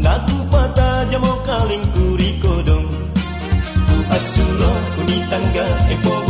Naku mata jamo kaling kuri kodong Tu asuro kunitangga epo eh,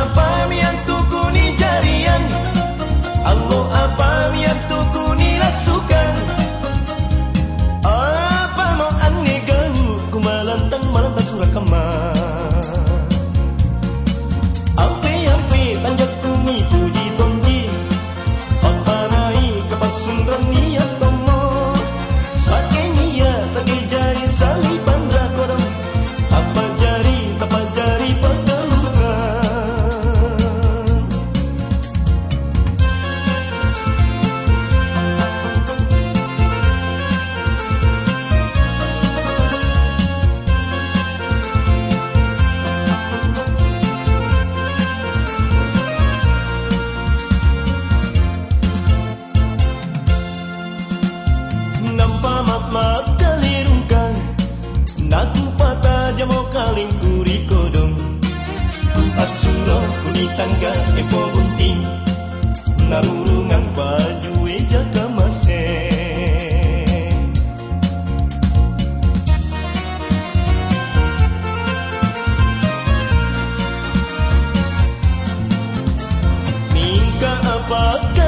Naku pata jamo kaling kuri kodong. Ku asuro kuni tangga epo bunting Narurungang baju eja kamase Ningka apakah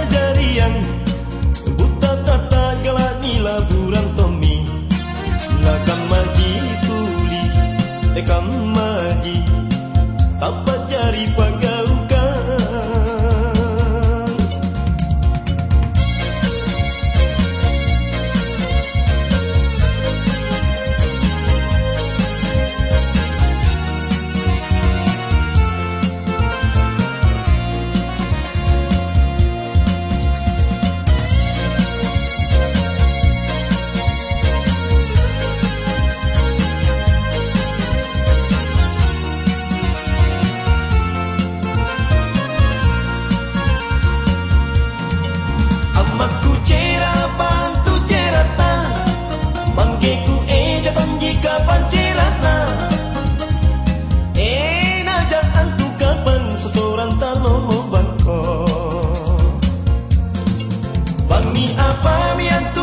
kapan cilana Ena jangan tuh kapan seseorang talo mau bangko Bang mi apa mi antu